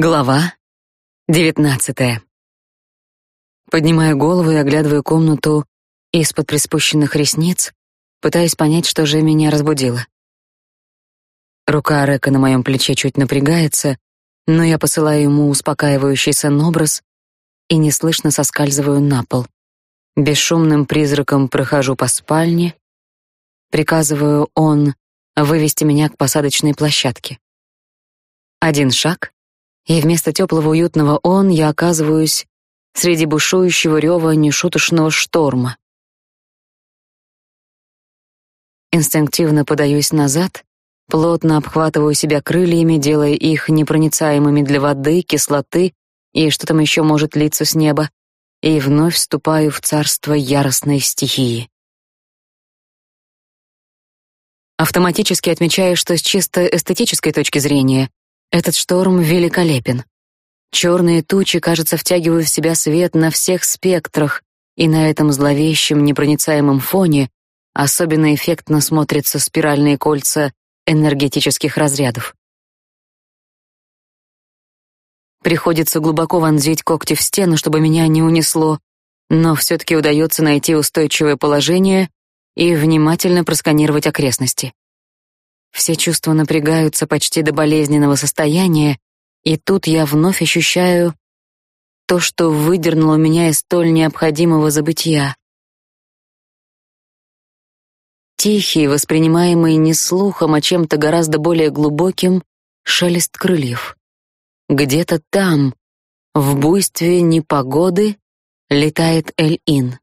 Глава девятнадцатая. Поднимаю голову и оглядываю комнату из-под приспущенных ресниц, пытаясь понять, что же меня разбудило. Рука Река на моем плече чуть напрягается, но я посылаю ему успокаивающий сон-образ и неслышно соскальзываю на пол. Бесшумным призраком прохожу по спальне, приказываю он вывести меня к посадочной площадке. Один шаг — и вместо теплого уютного «он» я оказываюсь среди бушующего рева нешуточного шторма. Инстинктивно подаюсь назад, плотно обхватываю себя крыльями, делая их непроницаемыми для воды, кислоты и что там еще может литься с неба, и вновь вступаю в царство яростной стихии. Автоматически отмечаю, что с чисто эстетической точки зрения этот шторм великолепен. Черные тучи, кажется, втягивают в себя свет на всех спектрах, и на этом зловещем непроницаемом фоне особенно эффектно смотрятся спиральные кольца энергетических разрядов. Приходится глубоко вонзить когти в стену, чтобы меня не унесло, но все таки удается найти устойчивое положение и внимательно просканировать окрестности. Все чувства напрягаются почти до болезненного состояния, и тут я вновь ощущаю то, что выдернуло меня из столь необходимого забытия. Тихий, воспринимаемый не слухом, а чем-то гораздо более глубоким, шелест крыльев. Где-то там, в буйстве непогоды, летает Эль-Ин.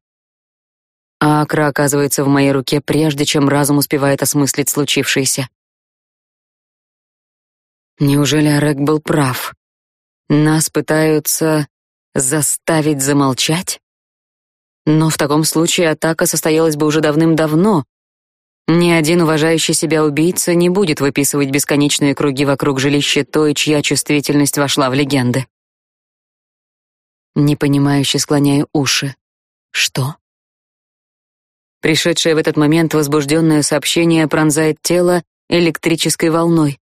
А Акра оказывается в моей руке, прежде чем разум успевает осмыслить случившееся. Неужели Орек был прав? Нас пытаются заставить замолчать? Но в таком случае атака состоялась бы уже давным-давно. Ни один уважающий себя убийца не будет выписывать бесконечные круги вокруг жилища той, чья чувствительность вошла в легенды. Непонимающе склоняю уши. Что? Пришедшее в этот момент возбужденное сообщение пронзает тело электрической волной.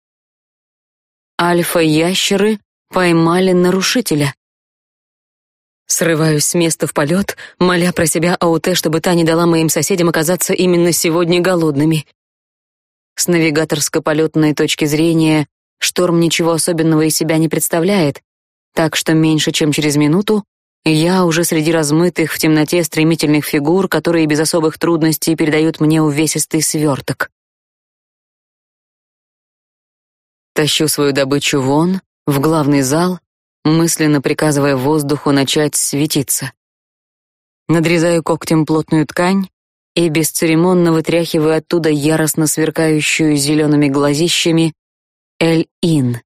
Альфа-ящеры поймали нарушителя. Срываюсь с места в полет, моля про себя АУТ, чтобы та не дала моим соседям оказаться именно сегодня голодными. С навигаторско-полетной точки зрения шторм ничего особенного из себя не представляет, так что меньше чем через минуту я уже среди размытых в темноте стремительных фигур, которые без особых трудностей передают мне увесистый сверток. Тащу свою добычу вон, в главный зал, мысленно приказывая воздуху начать светиться. Надрезаю когтем плотную ткань и бесцеремонно вытряхиваю оттуда яростно сверкающую зелеными глазищами Эль-Ин.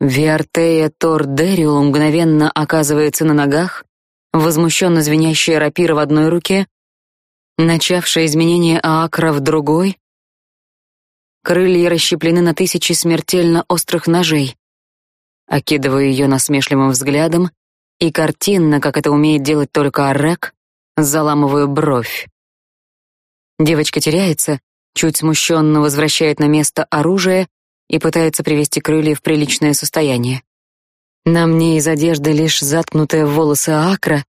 Виартея Тор Дериул мгновенно оказывается на ногах, возмущенно звенящая рапира в одной руке, начавшая изменение Аакра в другой, Крылья расщеплены на тысячи смертельно острых ножей. Окидываю ее насмешливым взглядом и картинно, как это умеет делать только Аррек, заламываю бровь. Девочка теряется, чуть смущенно возвращает на место оружие и пытается привести крылья в приличное состояние. На мне из одежды лишь заткнутые волосы Акра,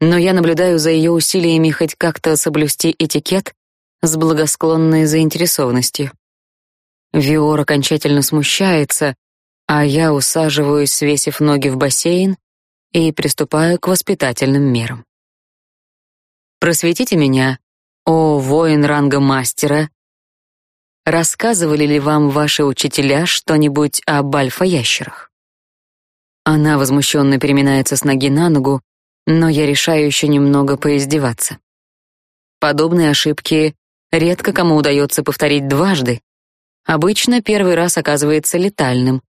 но я наблюдаю за ее усилиями хоть как-то соблюсти этикет с благосклонной заинтересованностью. Виор окончательно смущается, а я усаживаюсь, свесив ноги в бассейн, и приступаю к воспитательным мерам. Просветите меня, о воин ранга мастера. Рассказывали ли вам ваши учителя что-нибудь об альфа-ящерах? Она возмущенно переминается с ноги на ногу, но я решаю еще немного поиздеваться. Подобные ошибки редко кому удается повторить дважды. Обычно первый раз оказывается летальным.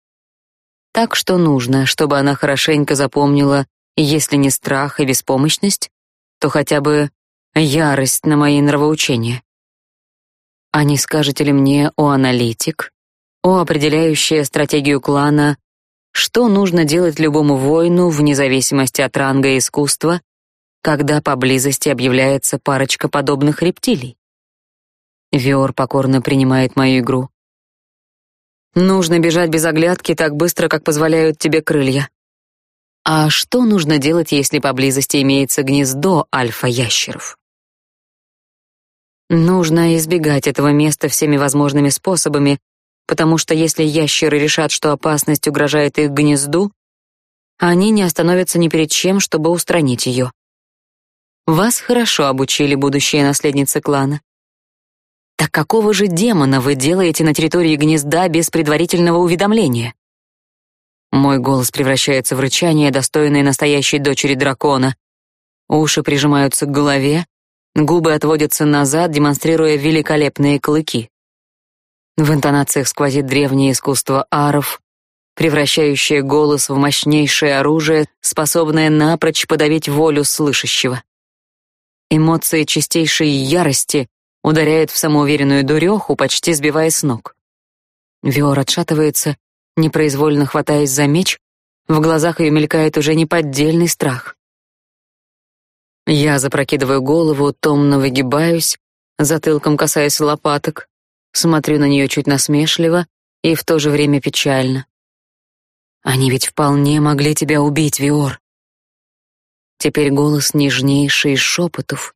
Так что нужно, чтобы она хорошенько запомнила, если не страх и беспомощность, то хотя бы ярость на мои нравоучения. А не скажете ли мне, о аналитик, о определяющая стратегию клана, что нужно делать любому воину вне зависимости от ранга и искусства, когда поблизости объявляется парочка подобных рептилий? Виор покорно принимает мою игру. Нужно бежать без оглядки так быстро, как позволяют тебе крылья. А что нужно делать, если поблизости имеется гнездо альфа-ящеров? Нужно избегать этого места всеми возможными способами, потому что если ящеры решат, что опасность угрожает их гнезду, они не остановятся ни перед чем, чтобы устранить ее. Вас хорошо обучили будущие наследницы клана. Так какого же демона вы делаете на территории гнезда без предварительного уведомления? Мой голос превращается в рычание, достойное настоящей дочери дракона. Уши прижимаются к голове, губы отводятся назад, демонстрируя великолепные клыки. В интонациях сквозит древнее искусство аров, превращающее голос в мощнейшее оружие, способное напрочь подавить волю слышащего. Эмоции чистейшей ярости ударяют в самоуверенную дуреху, почти сбивая с ног. Виор отшатывается, непроизвольно хватаясь за меч, в глазах ее мелькает уже неподдельный страх. Я запрокидываю голову, томно выгибаюсь, затылком касаясь лопаток, смотрю на нее чуть насмешливо и в то же время печально. Они ведь вполне могли тебя убить, Виор. Теперь голос нежнейший из шепотов.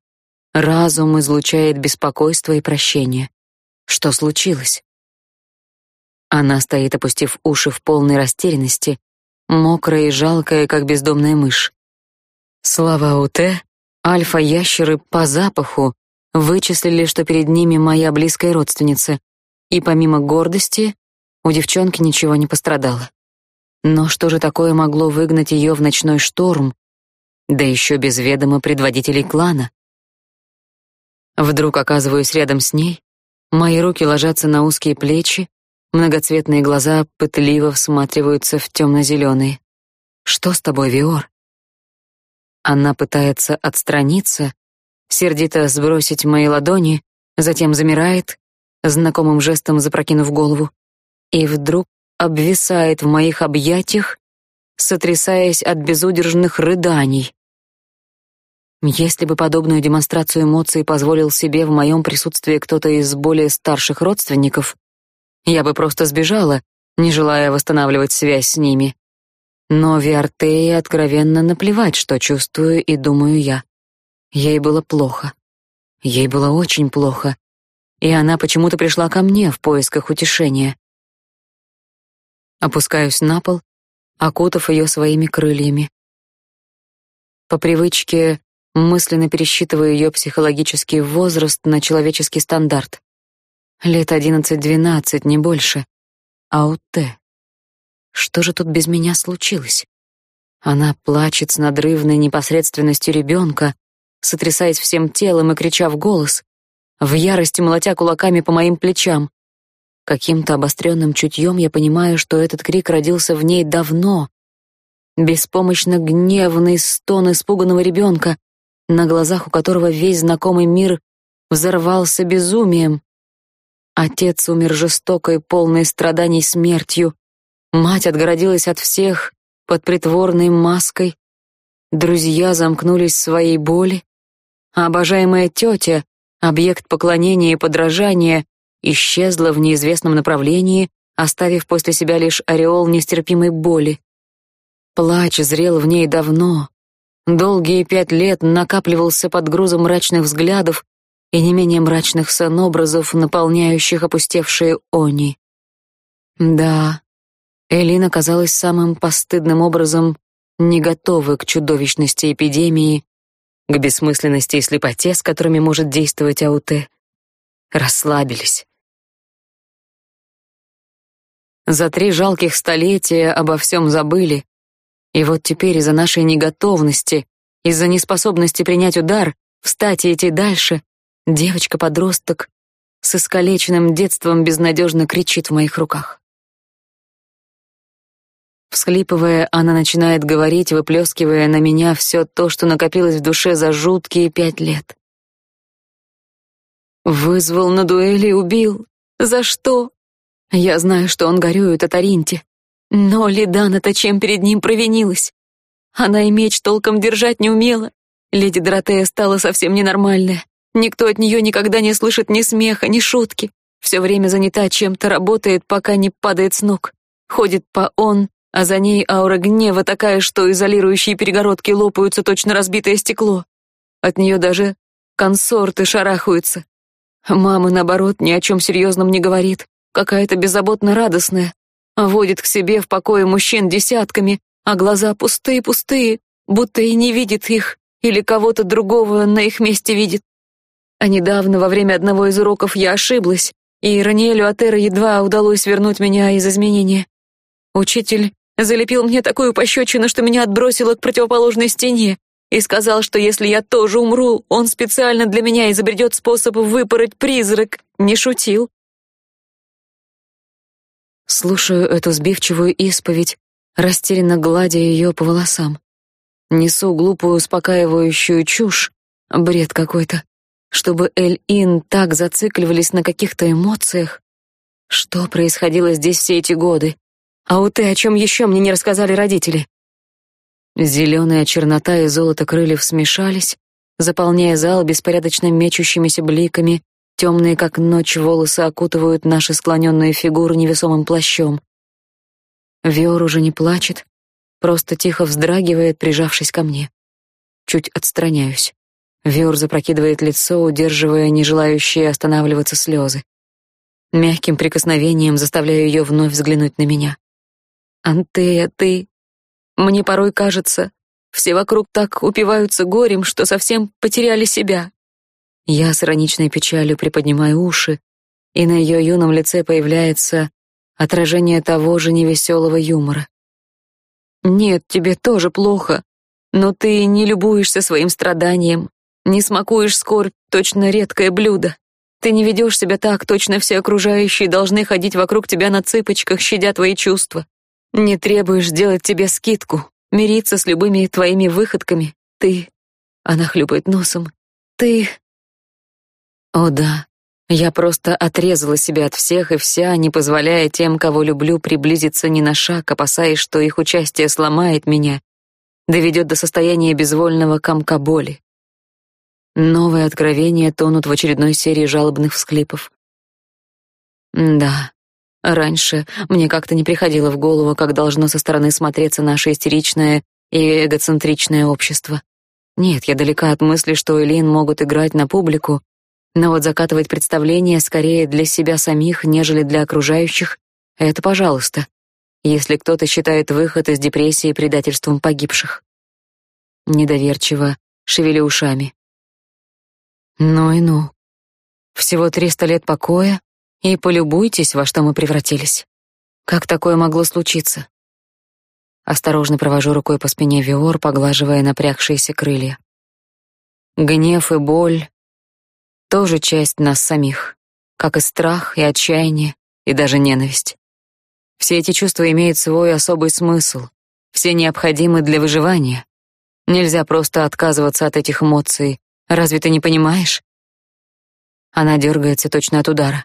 Разум излучает беспокойство и прощение. Что случилось? Она стоит, опустив уши в полной растерянности, мокрая и жалкая, как бездомная мышь. Слова Уте, альфа-ящеры по запаху, вычислили, что перед ними моя близкая родственница, и помимо гордости у девчонки ничего не пострадало. Но что же такое могло выгнать ее в ночной шторм, да еще без ведома предводителей клана? Вдруг оказываюсь рядом с ней, мои руки ложатся на узкие плечи, многоцветные глаза пытливо всматриваются в темно-зеленые. Что с тобой, Виор? Она пытается отстраниться, сердито сбросить мои ладони, затем замирает, знакомым жестом запрокинув голову, и вдруг обвисает в моих объятиях, сотрясаясь от безудержных рыданий. Если бы подобную демонстрацию эмоций позволил себе в моем присутствии кто-то из более старших родственников, я бы просто сбежала, не желая восстанавливать связь с ними. Но Виартее откровенно наплевать, что чувствую и думаю я. Ей было плохо. Ей было очень плохо. И она почему-то пришла ко мне в поисках утешения. Опускаюсь на пол, окутав ее своими крыльями. По привычке мысленно пересчитываю ее психологический возраст на человеческий стандарт. Лет одиннадцать-двенадцать, не больше. А у Т. Что же тут без меня случилось? Она плачет с надрывной непосредственностью ребенка, сотрясаясь всем телом и крича в голос, в ярости молотя кулаками по моим плечам. Каким-то обостренным чутьем я понимаю, что этот крик родился в ней давно. Беспомощно гневный стон испуганного ребенка, на глазах у которого весь знакомый мир взорвался безумием. Отец умер жестокой, полной страданий смертью. Мать отгородилась от всех под притворной маской. Друзья замкнулись в своей боли. А обожаемая тетя, объект поклонения и подражания, исчезла в неизвестном направлении, оставив после себя лишь ореол нестерпимой боли. Плач зрел в ней давно. Долгие пять лет накапливался под грузом мрачных взглядов и не менее мрачных сонобразов, наполняющих опустевшие они. Да, Элина казалась самым постыдным образом не готовой к чудовищности эпидемии, к бессмысленности и слепоте, с которыми может действовать АУТ. Расслабились. За три жалких столетия обо всем забыли, и вот теперь из-за нашей неготовности, из-за неспособности принять удар, встать и идти дальше, девочка-подросток с искалеченным детством безнадежно кричит в моих руках. Всхлипывая, она начинает говорить, выплескивая на меня все то, что накопилось в душе за жуткие пять лет. Вызвал на дуэли и убил. За что? Я знаю, что он горюет о Таринте. Но Лидана-то чем перед ним провинилась? Она и меч толком держать не умела. Леди Доротея стала совсем ненормальная. Никто от нее никогда не слышит ни смеха, ни шутки. Все время занята чем-то, работает, пока не падает с ног. Ходит по он, а за ней аура гнева такая, что изолирующие перегородки лопаются точно разбитое стекло. От нее даже консорты шарахаются. Мама, наоборот, ни о чем серьезном не говорит, какая-то беззаботно радостная. Водит к себе в покое мужчин десятками, а глаза пустые-пустые, будто и не видит их, или кого-то другого на их месте видит. А недавно, во время одного из уроков, я ошиблась, и Раниэлю Атера едва удалось вернуть меня из изменения. Учитель залепил мне такую пощечину, что меня отбросило к противоположной стене, и сказал, что если я тоже умру, он специально для меня изобретет способ выпороть призрак. Не шутил. Слушаю эту сбивчивую исповедь, растерянно гладя ее по волосам. Несу глупую успокаивающую чушь, бред какой-то, чтобы Эль-Ин так зацикливались на каких-то эмоциях. Что происходило здесь все эти годы? А у ты о чем еще мне не рассказали родители? Зеленая чернота и золото крыльев смешались, заполняя зал беспорядочно мечущимися бликами, темные как ночь волосы окутывают наши склоненные фигуры невесомым плащом. Виор уже не плачет, просто тихо вздрагивает, прижавшись ко мне. Чуть отстраняюсь. Виор запрокидывает лицо, удерживая не желающие останавливаться слезы. Мягким прикосновением заставляю ее вновь взглянуть на меня. «Антея, ты мне порой кажется, все вокруг так упиваются горем, что совсем потеряли себя. Я с ироничной печалью приподнимаю уши, и на ее юном лице появляется отражение того же невеселого юмора. Нет, тебе тоже плохо, но ты не любуешься своим страданием, не смакуешь скорбь, точно редкое блюдо. Ты не ведешь себя так, точно все окружающие должны ходить вокруг тебя на цыпочках, щадя твои чувства. Не требуешь делать тебе скидку, мириться с любыми твоими выходками. Ты... Она хлюпает носом. Ты... О да, я просто отрезала себя от всех и вся, не позволяя тем, кого люблю, приблизиться ни на шаг, опасаясь, что их участие сломает меня, доведет до состояния безвольного комка боли. Новые откровения тонут в очередной серии жалобных всхлипов. Да, Раньше мне как-то не приходило в голову, как должно со стороны смотреться наше истеричное и эгоцентричное общество. Нет, я далека от мысли, что Элин могут играть на публику, но вот закатывать представление скорее для себя самих, нежели для окружающих — это пожалуйста, если кто-то считает выход из депрессии предательством погибших. Недоверчиво шевелю ушами. Ну и ну. Всего триста лет покоя, и полюбуйтесь, во что мы превратились. Как такое могло случиться? Осторожно провожу рукой по спине Виор, поглаживая напрягшиеся крылья. Гнев и боль — тоже часть нас самих, как и страх, и отчаяние, и даже ненависть. Все эти чувства имеют свой особый смысл, все необходимы для выживания. Нельзя просто отказываться от этих эмоций. Разве ты не понимаешь? Она дергается точно от удара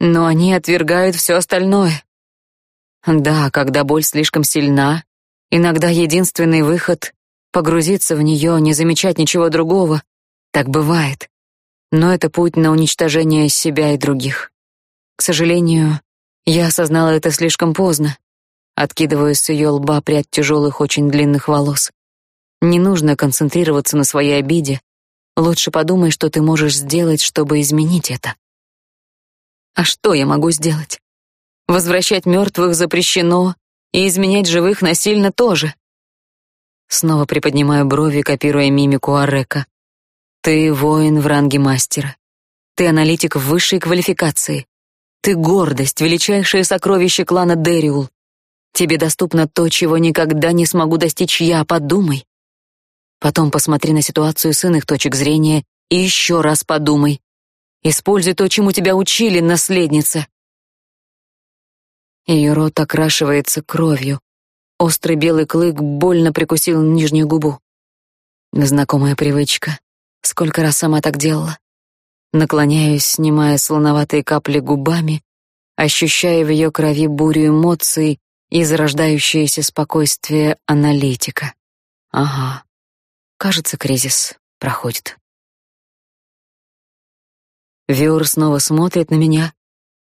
но они отвергают все остальное. Да, когда боль слишком сильна, иногда единственный выход — погрузиться в нее, не замечать ничего другого. Так бывает. Но это путь на уничтожение себя и других. К сожалению, я осознала это слишком поздно. Откидываю с ее лба прядь тяжелых, очень длинных волос. Не нужно концентрироваться на своей обиде. Лучше подумай, что ты можешь сделать, чтобы изменить это. А что я могу сделать? Возвращать мертвых запрещено, и изменять живых насильно тоже. Снова приподнимаю брови, копируя мимику Арека. Ты воин в ранге мастера. Ты аналитик высшей квалификации. Ты гордость, величайшее сокровище клана Дериул. Тебе доступно то, чего никогда не смогу достичь я, подумай. Потом посмотри на ситуацию с иных точек зрения и еще раз подумай. Используй то, чему тебя учили, наследница. Ее рот окрашивается кровью. Острый белый клык больно прикусил нижнюю губу. Знакомая привычка. Сколько раз сама так делала. Наклоняюсь, снимая солоноватые капли губами, ощущая в ее крови бурю эмоций и зарождающееся спокойствие аналитика. Ага. Кажется, кризис проходит. Виор снова смотрит на меня,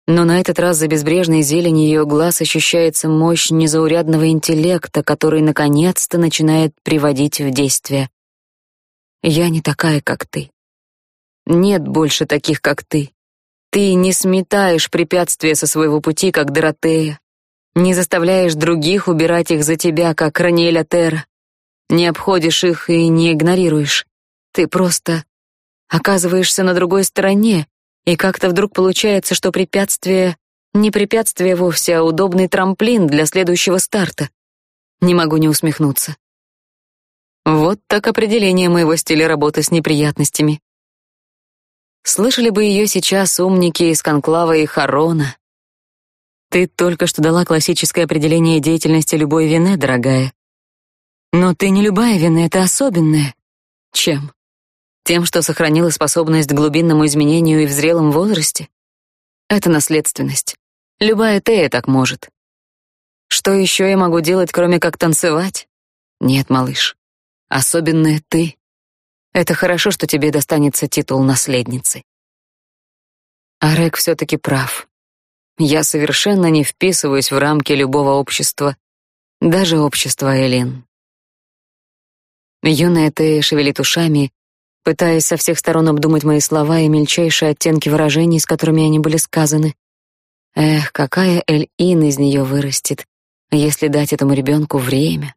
но на этот раз за безбрежной зеленью ее глаз ощущается мощь незаурядного интеллекта, который наконец-то начинает приводить в действие. Я не такая, как ты. Нет больше таких, как ты. Ты не сметаешь препятствия со своего пути, как Доротея. Не заставляешь других убирать их за тебя, как Раниэля Терра. Не обходишь их и не игнорируешь. Ты просто оказываешься на другой стороне, и как-то вдруг получается, что препятствие не препятствие вовсе, а удобный трамплин для следующего старта. Не могу не усмехнуться. Вот так определение моего стиля работы с неприятностями. Слышали бы ее сейчас умники из Конклава и Харона. Ты только что дала классическое определение деятельности любой вины, дорогая. Но ты не любая вина, это особенная. Чем? Тем, что сохранила способность к глубинному изменению и в зрелом возрасте? Это наследственность. Любая Тея так может. Что еще я могу делать, кроме как танцевать? Нет, малыш. Особенная ты. Это хорошо, что тебе достанется титул наследницы. Арек все-таки прав. Я совершенно не вписываюсь в рамки любого общества, даже общества Элин. Юная Тея шевелит ушами, пытаясь со всех сторон обдумать мои слова и мельчайшие оттенки выражений, с которыми они были сказаны. Эх, какая Эль-Ин из нее вырастет, если дать этому ребенку время.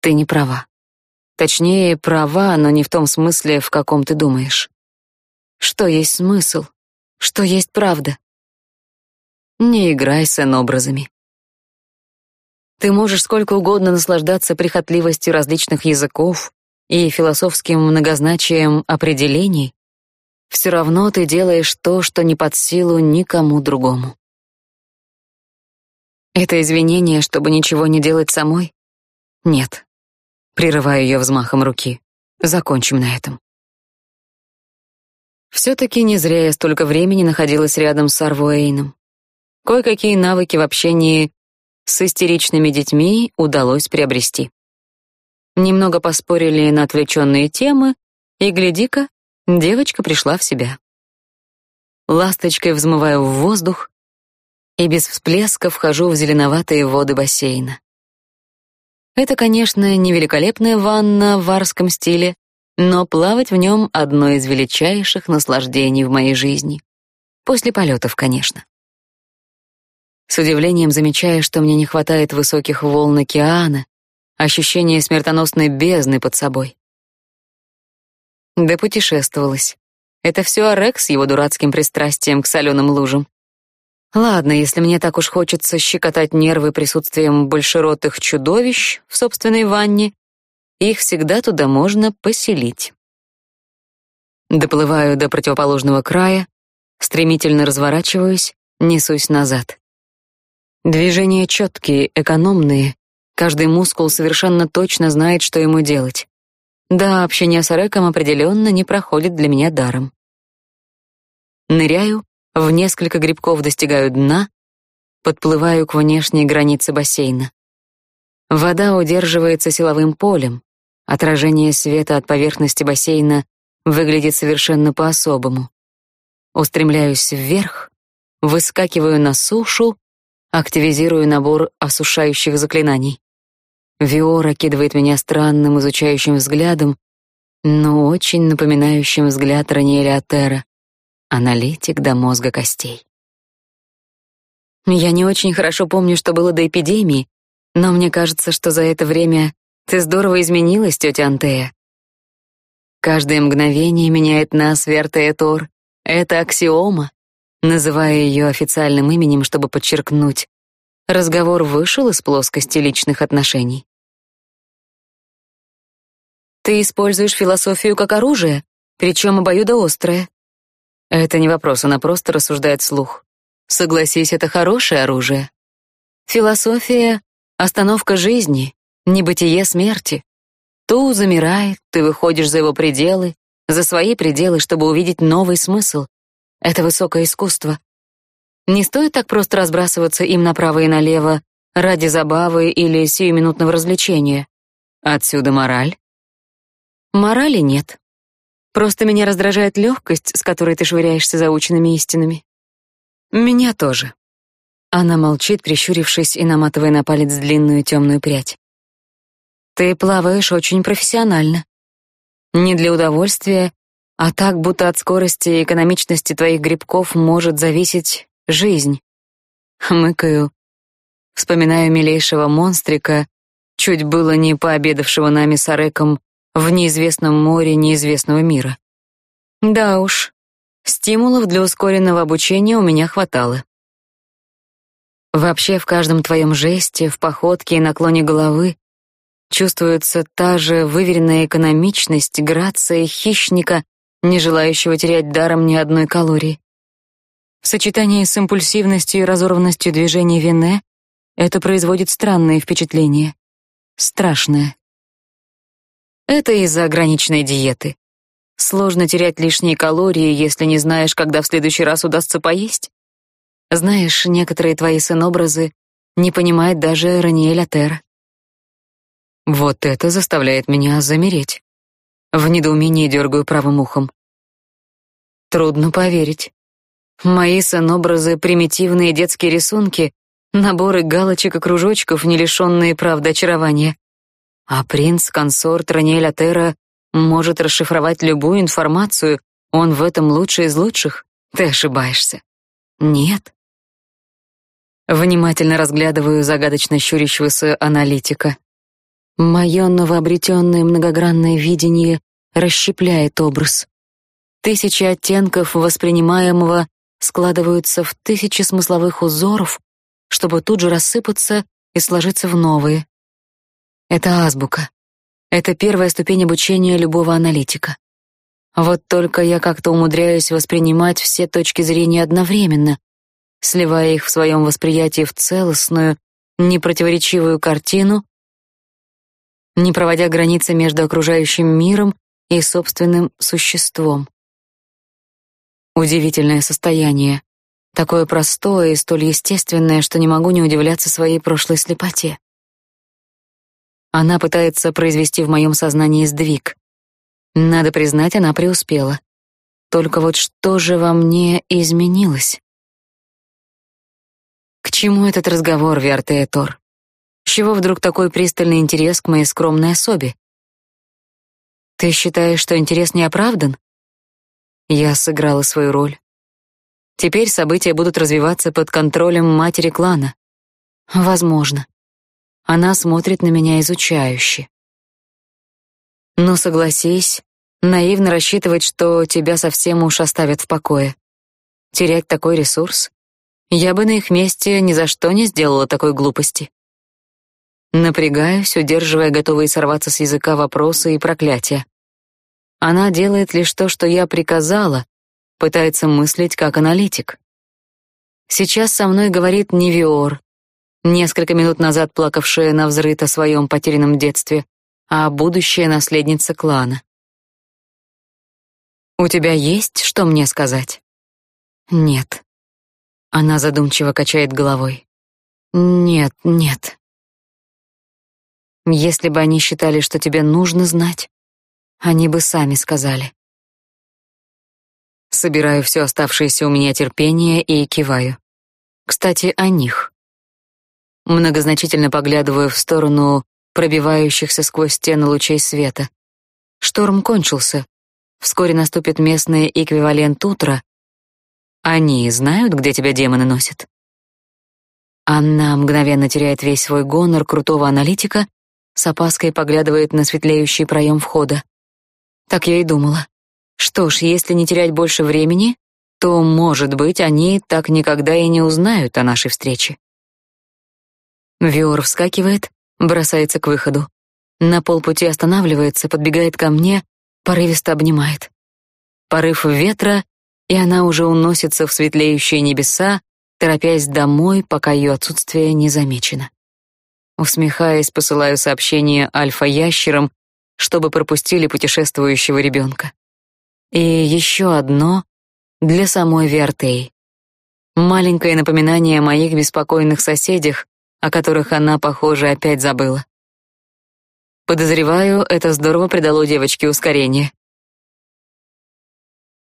Ты не права. Точнее, права, но не в том смысле, в каком ты думаешь. Что есть смысл? Что есть правда? Не играй с образами. Ты можешь сколько угодно наслаждаться прихотливостью различных языков и философским многозначием определений, все равно ты делаешь то, что не под силу никому другому. Это извинение, чтобы ничего не делать самой? Нет. Прерываю ее взмахом руки. Закончим на этом. Все-таки не зря я столько времени находилась рядом с Арвуэйном. Кое-какие навыки в общении с истеричными детьми удалось приобрести. Немного поспорили на отвлеченные темы, и, гляди-ка, девочка пришла в себя. Ласточкой взмываю в воздух и без всплеска вхожу в зеленоватые воды бассейна. Это, конечно, не великолепная ванна в варском стиле, но плавать в нем одно из величайших наслаждений в моей жизни. После полетов, конечно. С удивлением замечая, что мне не хватает высоких волн океана, ощущения смертоносной бездны под собой. Да путешествовалась. Это все Орек с его дурацким пристрастием к соленым лужам. Ладно, если мне так уж хочется щекотать нервы присутствием большеротых чудовищ в собственной ванне, их всегда туда можно поселить. Доплываю до противоположного края, стремительно разворачиваюсь, несусь назад. Движения четкие, экономные. Каждый мускул совершенно точно знает, что ему делать. Да, общение с Ореком определенно не проходит для меня даром. Ныряю, в несколько грибков достигаю дна, подплываю к внешней границе бассейна. Вода удерживается силовым полем. Отражение света от поверхности бассейна выглядит совершенно по-особому. Устремляюсь вверх, выскакиваю на сушу Активизирую набор осушающих заклинаний. Виора кидывает меня странным изучающим взглядом, но очень напоминающим взгляд Раниэля Атера, аналитик до мозга костей. Я не очень хорошо помню, что было до эпидемии, но мне кажется, что за это время ты здорово изменилась, тетя Антея. Каждое мгновение меняет нас, Вертея Тор. Это аксиома называя ее официальным именем, чтобы подчеркнуть. Разговор вышел из плоскости личных отношений. Ты используешь философию как оружие, причем обоюдоострое. Это не вопрос, она просто рассуждает вслух. Согласись, это хорошее оружие. Философия — остановка жизни, небытие смерти. Ту замирает, ты выходишь за его пределы, за свои пределы, чтобы увидеть новый смысл, это высокое искусство. Не стоит так просто разбрасываться им направо и налево ради забавы или сиюминутного развлечения. Отсюда мораль. Морали нет. Просто меня раздражает легкость, с которой ты швыряешься заученными истинами. Меня тоже. Она молчит, прищурившись и наматывая на палец длинную темную прядь. Ты плаваешь очень профессионально. Не для удовольствия, а так, будто от скорости и экономичности твоих грибков может зависеть жизнь. Хмыкаю. Вспоминаю милейшего монстрика, чуть было не пообедавшего нами с Ареком в неизвестном море неизвестного мира. Да уж, стимулов для ускоренного обучения у меня хватало. Вообще в каждом твоем жесте, в походке и наклоне головы чувствуется та же выверенная экономичность, грация хищника, не желающего терять даром ни одной калории. В сочетании с импульсивностью и разорванностью движений Вене это производит странное впечатление. Страшное. Это из-за ограниченной диеты. Сложно терять лишние калории, если не знаешь, когда в следующий раз удастся поесть. Знаешь, некоторые твои сынобразы не понимает даже Раниэль Атер. Вот это заставляет меня замереть. В недоумении дергаю правым ухом. Трудно поверить. Мои сынобразы — примитивные детские рисунки, наборы галочек и кружочков, не лишенные, правда, очарования. А принц-консорт Раниэль Атера может расшифровать любую информацию, он в этом лучший из лучших. Ты ошибаешься. Нет. Внимательно разглядываю загадочно щурящегося аналитика. Мое новообретенное многогранное видение расщепляет образ. Тысячи оттенков воспринимаемого складываются в тысячи смысловых узоров, чтобы тут же рассыпаться и сложиться в новые. Это азбука. Это первая ступень обучения любого аналитика. Вот только я как-то умудряюсь воспринимать все точки зрения одновременно, сливая их в своем восприятии в целостную, непротиворечивую картину, не проводя границы между окружающим миром и собственным существом. Удивительное состояние, такое простое и столь естественное, что не могу не удивляться своей прошлой слепоте. Она пытается произвести в моем сознании сдвиг. Надо признать, она преуспела. Только вот что же во мне изменилось? К чему этот разговор, Виартеэтор? С чего вдруг такой пристальный интерес к моей скромной особе? Ты считаешь, что интерес не оправдан? Я сыграла свою роль. Теперь события будут развиваться под контролем матери клана. Возможно. Она смотрит на меня изучающе. Но согласись, наивно рассчитывать, что тебя совсем уж оставят в покое. Терять такой ресурс я бы на их месте ни за что не сделала такой глупости. Напрягаюсь, удерживая готовые сорваться с языка вопросы и проклятия. Она делает лишь то, что я приказала, пытается мыслить как аналитик. Сейчас со мной говорит не Виор, несколько минут назад плакавшая на взрыт о своем потерянном детстве, а будущая наследница клана. «У тебя есть что мне сказать?» «Нет», она задумчиво качает головой. Нет, нет. Если бы они считали, что тебе нужно знать, они бы сами сказали. Собираю все оставшееся у меня терпение и киваю. Кстати, о них. Многозначительно поглядываю в сторону пробивающихся сквозь стены лучей света. Шторм кончился. Вскоре наступит местный эквивалент утра, они знают, где тебя демоны носят. Анна мгновенно теряет весь свой гонор крутого аналитика, с опаской поглядывает на светлеющий проем входа. Так я и думала. Что ж, если не терять больше времени, то, может быть, они так никогда и не узнают о нашей встрече. Виор вскакивает, бросается к выходу. На полпути останавливается, подбегает ко мне, порывисто обнимает. Порыв ветра, и она уже уносится в светлеющие небеса, торопясь домой, пока ее отсутствие не замечено. Усмехаясь, посылаю сообщение альфа-ящерам, чтобы пропустили путешествующего ребенка. И еще одно для самой Виартей. Маленькое напоминание о моих беспокойных соседях, о которых она, похоже, опять забыла. Подозреваю, это здорово придало девочке ускорение.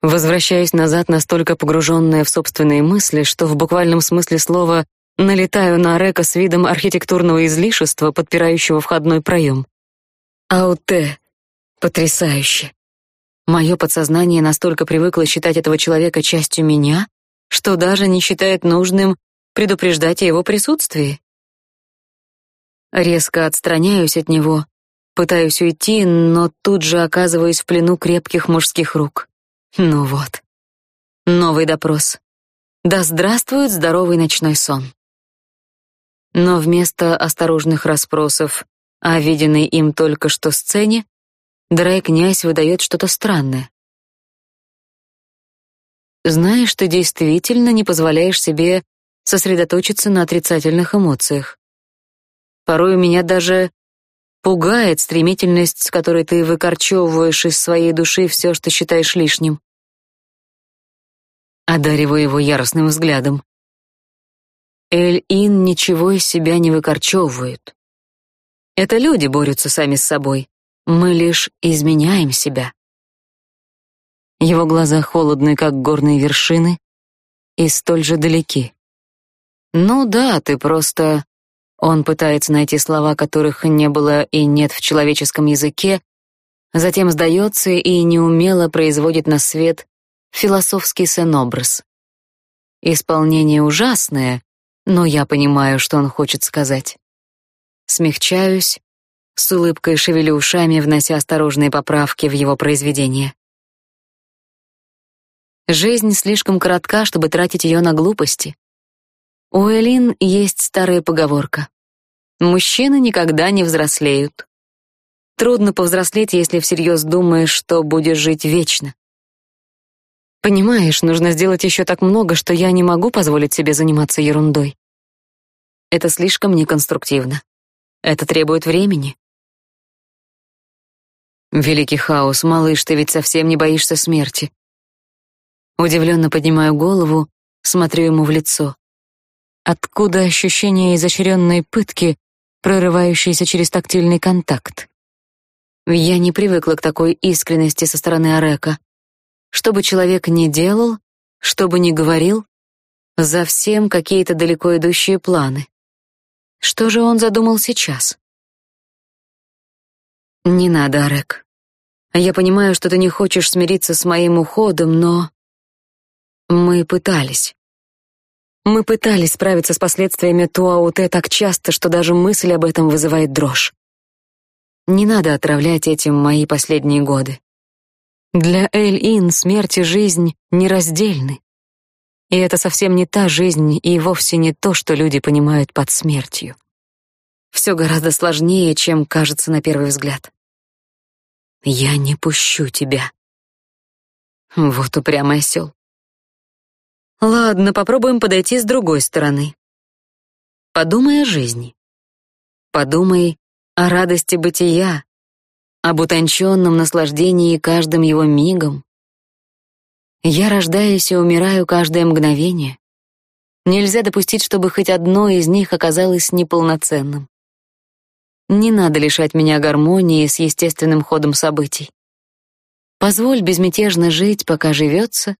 Возвращаюсь назад настолько погруженная в собственные мысли, что в буквальном смысле слова налетаю на Река с видом архитектурного излишества, подпирающего входной проем. Ауте. Потрясающе. Мое подсознание настолько привыкло считать этого человека частью меня, что даже не считает нужным предупреждать о его присутствии. Резко отстраняюсь от него, пытаюсь уйти, но тут же оказываюсь в плену крепких мужских рук. Ну вот. Новый допрос. Да здравствует здоровый ночной сон. Но вместо осторожных расспросов о виденной им только что сцене, Дрей-князь выдает что-то странное. Знаешь, ты действительно не позволяешь себе сосредоточиться на отрицательных эмоциях. Порой меня даже пугает стремительность, с которой ты выкорчевываешь из своей души все, что считаешь лишним. Одариваю его яростным взглядом. Эль-Ин ничего из себя не выкорчевывает. Это люди борются сами с собой. Мы лишь изменяем себя. Его глаза холодны, как горные вершины, и столь же далеки. Ну да, ты просто Он пытается найти слова, которых не было и нет в человеческом языке, затем сдается и неумело производит на свет философский сценобраз. Исполнение ужасное, но я понимаю, что он хочет сказать. Смягчаюсь, с улыбкой шевелю ушами, внося осторожные поправки в его произведение. Жизнь слишком коротка, чтобы тратить ее на глупости. У Элин есть старая поговорка: мужчины никогда не взрослеют. Трудно повзрослеть, если всерьез думаешь, что будешь жить вечно. Понимаешь, нужно сделать еще так много, что я не могу позволить себе заниматься ерундой. Это слишком неконструктивно. Это требует времени. Великий хаос, малыш, ты ведь совсем не боишься смерти. Удивленно поднимаю голову, смотрю ему в лицо. Откуда ощущение изощренной пытки, прорывающейся через тактильный контакт? Я не привыкла к такой искренности со стороны Арека. Что бы человек ни делал, что бы ни говорил, за всем какие-то далеко идущие планы. Что же он задумал сейчас? Не надо, Арек. Я понимаю, что ты не хочешь смириться с моим уходом, но мы пытались. Мы пытались справиться с последствиями Туауте так часто, что даже мысль об этом вызывает дрожь. Не надо отравлять этим мои последние годы. Для Эль-Ин смерть и жизнь нераздельны. И это совсем не та жизнь и вовсе не то, что люди понимают под смертью. Все гораздо сложнее, чем кажется на первый взгляд. Я не пущу тебя. Вот упрямый осел. Ладно, попробуем подойти с другой стороны. Подумай о жизни. Подумай о радости бытия, об утонченном наслаждении каждым его мигом. Я рождаюсь и умираю каждое мгновение. Нельзя допустить, чтобы хоть одно из них оказалось неполноценным. Не надо лишать меня гармонии с естественным ходом событий. Позволь безмятежно жить, пока живется,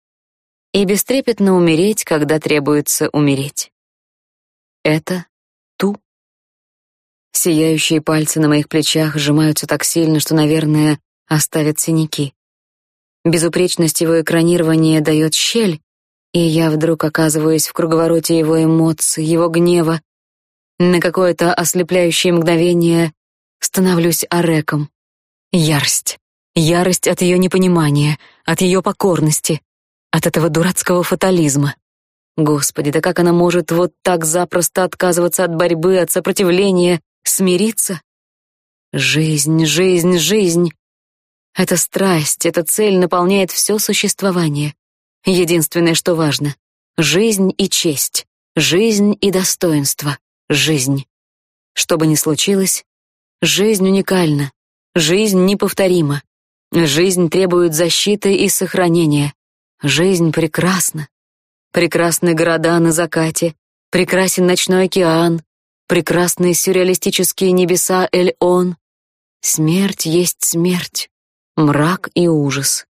и бестрепетно умереть, когда требуется умереть. Это ту. Сияющие пальцы на моих плечах сжимаются так сильно, что, наверное, оставят синяки. Безупречность его экранирования дает щель, и я вдруг оказываюсь в круговороте его эмоций, его гнева, на какое-то ослепляющее мгновение становлюсь Ареком. Ярость. Ярость от ее непонимания, от ее покорности, от этого дурацкого фатализма. Господи, да как она может вот так запросто отказываться от борьбы, от сопротивления, смириться? Жизнь, жизнь, жизнь. Эта страсть, эта цель наполняет все существование. Единственное, что важно — жизнь и честь, жизнь и достоинство жизнь. Что бы ни случилось, жизнь уникальна, жизнь неповторима. Жизнь требует защиты и сохранения. Жизнь прекрасна. Прекрасны города на закате, прекрасен ночной океан, прекрасные сюрреалистические небеса Эль-Он. Смерть есть смерть, мрак и ужас.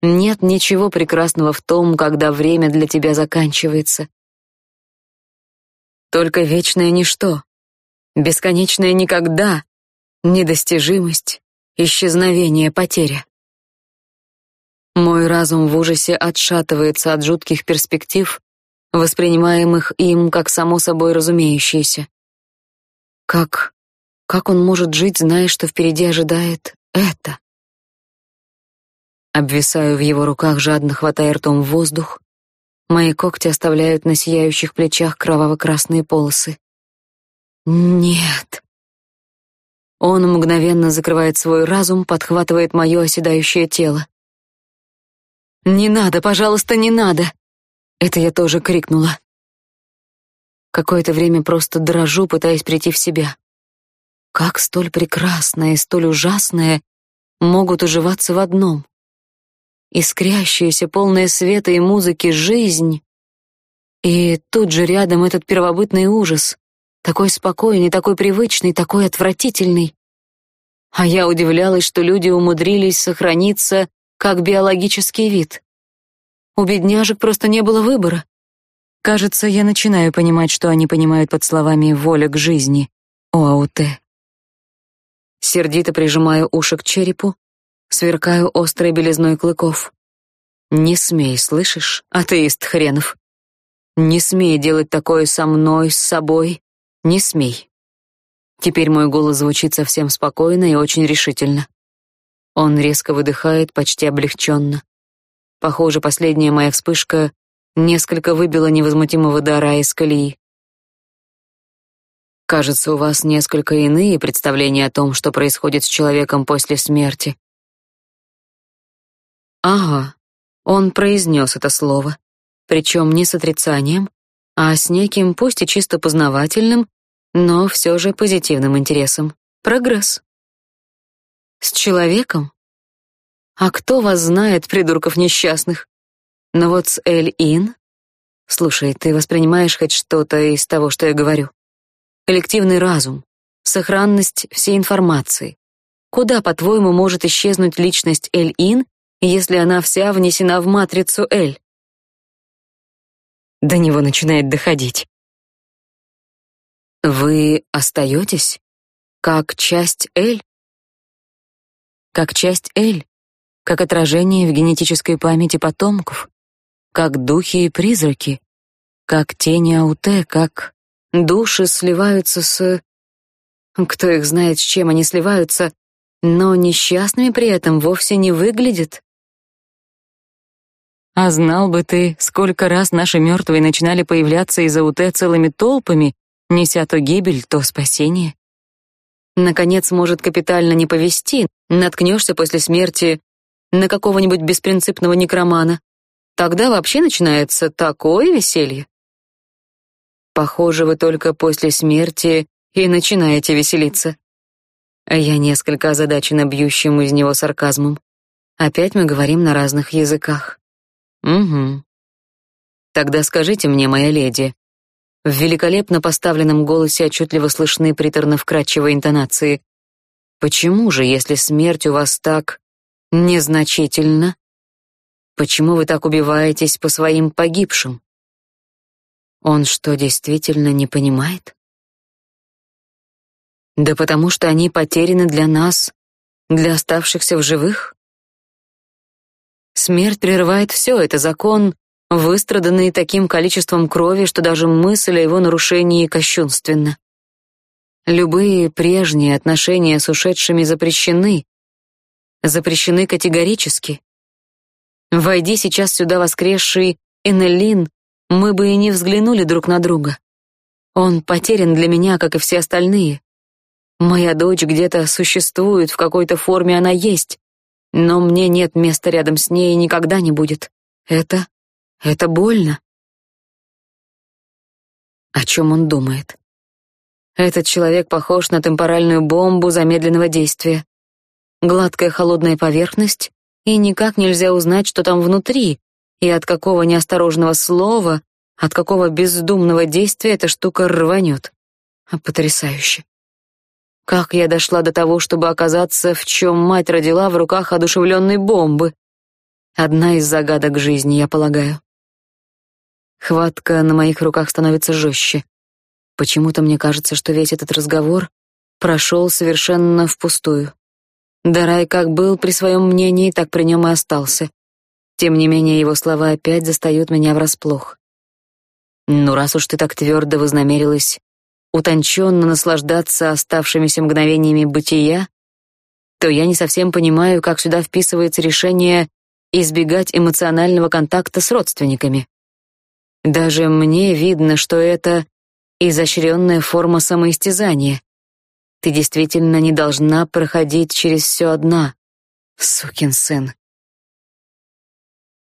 Нет ничего прекрасного в том, когда время для тебя заканчивается. Только вечное ничто, бесконечное никогда, недостижимость, исчезновение, потеря. Мой разум в ужасе отшатывается от жутких перспектив, воспринимаемых им как само собой разумеющиеся. Как как он может жить, зная, что впереди ожидает это? Обвисаю в его руках, жадно хватая ртом воздух. Мои когти оставляют на сияющих плечах кроваво-красные полосы. Нет. Он мгновенно закрывает свой разум, подхватывает мое оседающее тело. «Не надо, пожалуйста, не надо!» Это я тоже крикнула. Какое-то время просто дрожу, пытаясь прийти в себя. Как столь прекрасное и столь ужасное могут уживаться в одном? Искрящаяся, полная света и музыки жизнь. И тут же рядом этот первобытный ужас, такой спокойный, такой привычный, такой отвратительный. А я удивлялась, что люди умудрились сохраниться как биологический вид. У бедняжек просто не было выбора. Кажется, я начинаю понимать, что они понимают под словами «воля к жизни», ОАУТ. Сердито прижимаю уши к черепу, сверкаю острой белизной клыков. Не смей, слышишь, атеист хренов. Не смей делать такое со мной, с собой. Не смей. Теперь мой голос звучит совсем спокойно и очень решительно. Он резко выдыхает, почти облегченно. Похоже, последняя моя вспышка несколько выбила невозмутимого дара из колеи. Кажется, у вас несколько иные представления о том, что происходит с человеком после смерти. Ага, он произнес это слово, причем не с отрицанием, а с неким, пусть и чисто познавательным, но все же позитивным интересом. Прогресс. С человеком? А кто вас знает, придурков несчастных? Но вот с Эль-Ин... Слушай, ты воспринимаешь хоть что-то из того, что я говорю? коллективный разум, сохранность всей информации. Куда, по-твоему, может исчезнуть личность Эль-Ин, если она вся внесена в матрицу Эль? До него начинает доходить. Вы остаетесь как часть Эль? Как часть Эль, как отражение в генетической памяти потомков, как духи и призраки, как тени Ауте, как Души сливаются с... Кто их знает, с чем они сливаются, но несчастными при этом вовсе не выглядят. А знал бы ты, сколько раз наши мертвые начинали появляться из АУТ целыми толпами, неся то гибель, то спасение. Наконец, может капитально не повести, наткнешься после смерти на какого-нибудь беспринципного некромана. Тогда вообще начинается такое веселье. Похоже, вы только после смерти и начинаете веселиться. Я несколько озадачена бьющим из него сарказмом. Опять мы говорим на разных языках. Угу. Тогда скажите мне, моя леди, в великолепно поставленном голосе отчетливо слышны приторно-вкрадчивые интонации. Почему же, если смерть у вас так незначительна, почему вы так убиваетесь по своим погибшим? Он что, действительно не понимает? Да потому что они потеряны для нас, для оставшихся в живых. Смерть прерывает все, это закон, выстраданный таким количеством крови, что даже мысль о его нарушении кощунственна. Любые прежние отношения с ушедшими запрещены, запрещены категорически. Войди сейчас сюда воскресший Энелин, мы бы и не взглянули друг на друга. Он потерян для меня, как и все остальные. Моя дочь где-то существует, в какой-то форме она есть, но мне нет места рядом с ней и никогда не будет. Это... это больно. О чем он думает? Этот человек похож на темпоральную бомбу замедленного действия. Гладкая холодная поверхность, и никак нельзя узнать, что там внутри, и от какого неосторожного слова, от какого бездумного действия эта штука рванет. Потрясающе. Как я дошла до того, чтобы оказаться, в чем мать родила в руках одушевленной бомбы? Одна из загадок жизни, я полагаю. Хватка на моих руках становится жестче. Почему-то мне кажется, что весь этот разговор прошел совершенно впустую. Дарай как был при своем мнении, так при нем и остался. Тем не менее, его слова опять застают меня врасплох. «Ну, раз уж ты так твердо вознамерилась утонченно наслаждаться оставшимися мгновениями бытия, то я не совсем понимаю, как сюда вписывается решение избегать эмоционального контакта с родственниками. Даже мне видно, что это изощренная форма самоистязания. Ты действительно не должна проходить через все одна, сукин сын.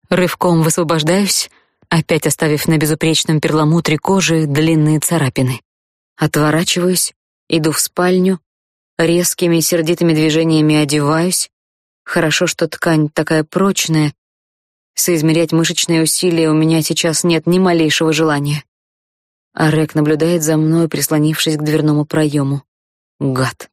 Рывком высвобождаюсь, опять оставив на безупречном перламутре кожи длинные царапины. Отворачиваюсь, иду в спальню, резкими сердитыми движениями одеваюсь. Хорошо, что ткань такая прочная. Соизмерять мышечные усилия у меня сейчас нет ни малейшего желания. А Рек наблюдает за мной, прислонившись к дверному проему. Гад.